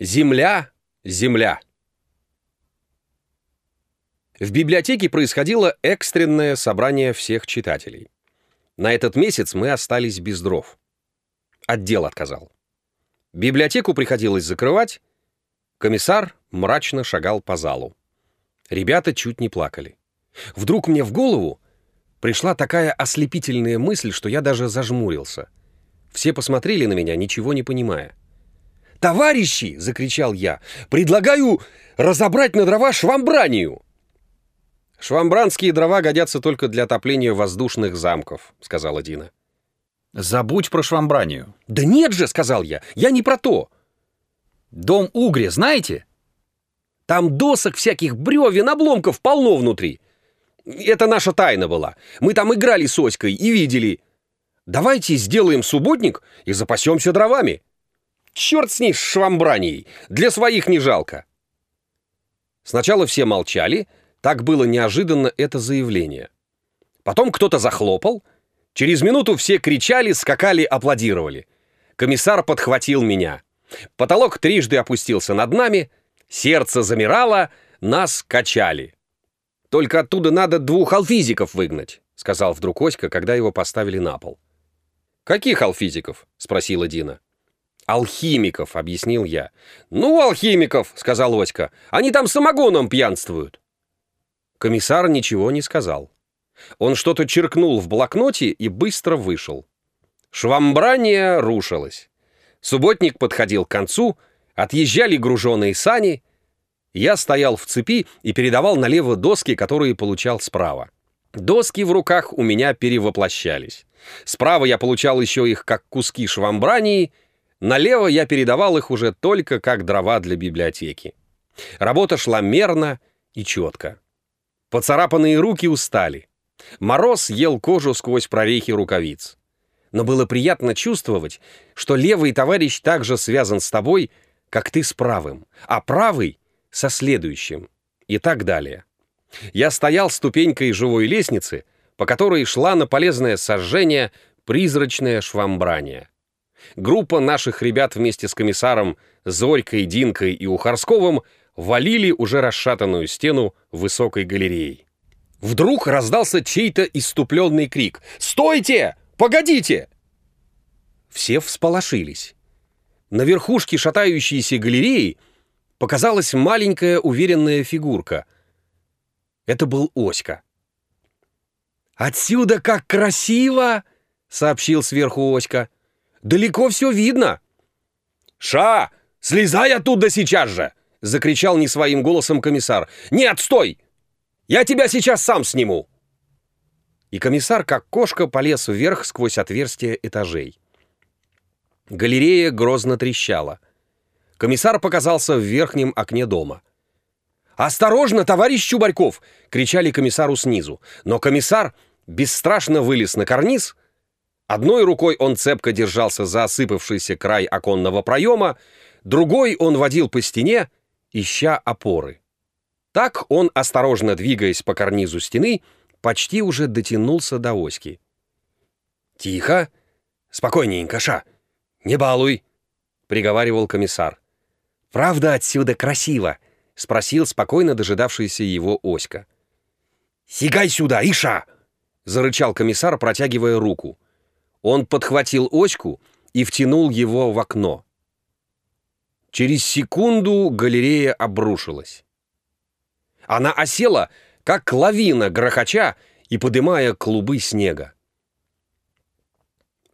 Земля, земля. В библиотеке происходило экстренное собрание всех читателей. На этот месяц мы остались без дров. Отдел отказал. Библиотеку приходилось закрывать. Комиссар мрачно шагал по залу. Ребята чуть не плакали. Вдруг мне в голову пришла такая ослепительная мысль, что я даже зажмурился. Все посмотрели на меня, ничего не понимая. «Товарищи!» — закричал я. «Предлагаю разобрать на дрова швамбранию!» «Швамбранские дрова годятся только для отопления воздушных замков», — сказала Дина. «Забудь про швамбранию». «Да нет же!» — сказал я. «Я не про то». «Дом Угре знаете?» «Там досок всяких бревен, обломков полно внутри. Это наша тайна была. Мы там играли с Оськой и видели. Давайте сделаем субботник и запасемся дровами». Черт с ней, с швамбранией. Для своих не жалко. Сначала все молчали. Так было неожиданно это заявление. Потом кто-то захлопал. Через минуту все кричали, скакали, аплодировали. Комиссар подхватил меня. Потолок трижды опустился над нами. Сердце замирало, нас качали. «Только оттуда надо двух алфизиков выгнать», — сказал вдруг Оська, когда его поставили на пол. «Каких алфизиков?» — спросила Дина. «Алхимиков», — объяснил я. «Ну, алхимиков», — сказал Оська. «Они там самогоном пьянствуют». Комиссар ничего не сказал. Он что-то черкнул в блокноте и быстро вышел. Швамбрание рушилось. Субботник подходил к концу, отъезжали груженые сани. Я стоял в цепи и передавал налево доски, которые получал справа. Доски в руках у меня перевоплощались. Справа я получал еще их как куски швамбрании — Налево я передавал их уже только как дрова для библиотеки. Работа шла мерно и четко. Поцарапанные руки устали. Мороз ел кожу сквозь прорехи рукавиц. Но было приятно чувствовать, что левый товарищ также связан с тобой, как ты с правым, а правый — со следующим, и так далее. Я стоял ступенькой живой лестницы, по которой шла на полезное сожжение призрачное швамбрание. Группа наших ребят вместе с комиссаром Зорькой, Динкой и Ухарсковым валили уже расшатанную стену высокой галереей. Вдруг раздался чей-то иступленный крик «Стойте! Погодите!» Все всполошились. На верхушке шатающейся галереи показалась маленькая уверенная фигурка. Это был Оська. «Отсюда как красиво!» — сообщил сверху Оська. Далеко все видно!» «Ша! Слезай оттуда сейчас же!» — закричал не своим голосом комиссар. «Нет, стой! Я тебя сейчас сам сниму!» И комиссар, как кошка, полез вверх сквозь отверстия этажей. Галерея грозно трещала. Комиссар показался в верхнем окне дома. «Осторожно, товарищ Чубарьков!» — кричали комиссару снизу. Но комиссар бесстрашно вылез на карниз — Одной рукой он цепко держался за осыпавшийся край оконного проема, другой он водил по стене, ища опоры. Так он, осторожно двигаясь по карнизу стены, почти уже дотянулся до оськи. «Тихо! Спокойненько, Ша! Не балуй!» — приговаривал комиссар. «Правда отсюда красиво?» — спросил спокойно дожидавшийся его Оська. «Сигай сюда, Иша!» — зарычал комиссар, протягивая руку. Он подхватил очку и втянул его в окно. Через секунду галерея обрушилась. Она осела, как лавина грохоча и подымая клубы снега.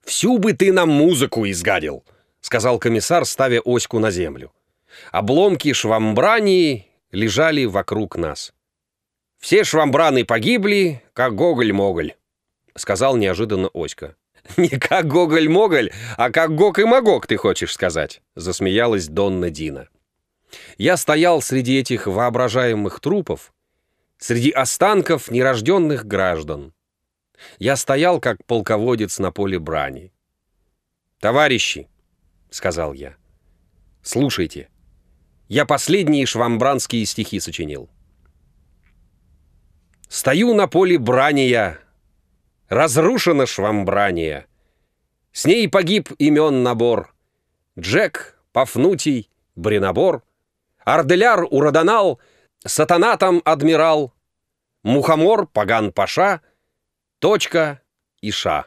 «Всю бы ты нам музыку изгадил», — сказал комиссар, ставя оську на землю. Обломки швамбрании лежали вокруг нас. «Все швамбраны погибли, как Гоголь-Моголь», — сказал неожиданно Оська. «Не как Гоголь-Моголь, а как Гог и Магог, ты хочешь сказать?» — засмеялась Донна Дина. Я стоял среди этих воображаемых трупов, среди останков нерожденных граждан. Я стоял, как полководец на поле брани. «Товарищи», — сказал я, — «слушайте, я последние швамбранские стихи сочинил. Стою на поле брани я, разрушено швамбрание. С ней погиб имен набор. Джек, Пафнутий, Бринобор, Арделяр уродонал, Сатана там адмирал, Мухомор, Паган Паша, Точка и Ша.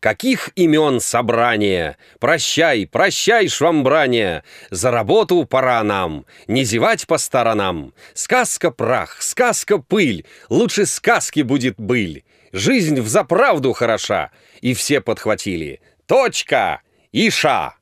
Каких имен собрание! Прощай, прощай, швамбрание! За работу пора нам, не зевать по сторонам. Сказка прах, сказка пыль, лучше сказки будет быль. Жизнь в заправду хороша. И все подхватили. Точка и ша.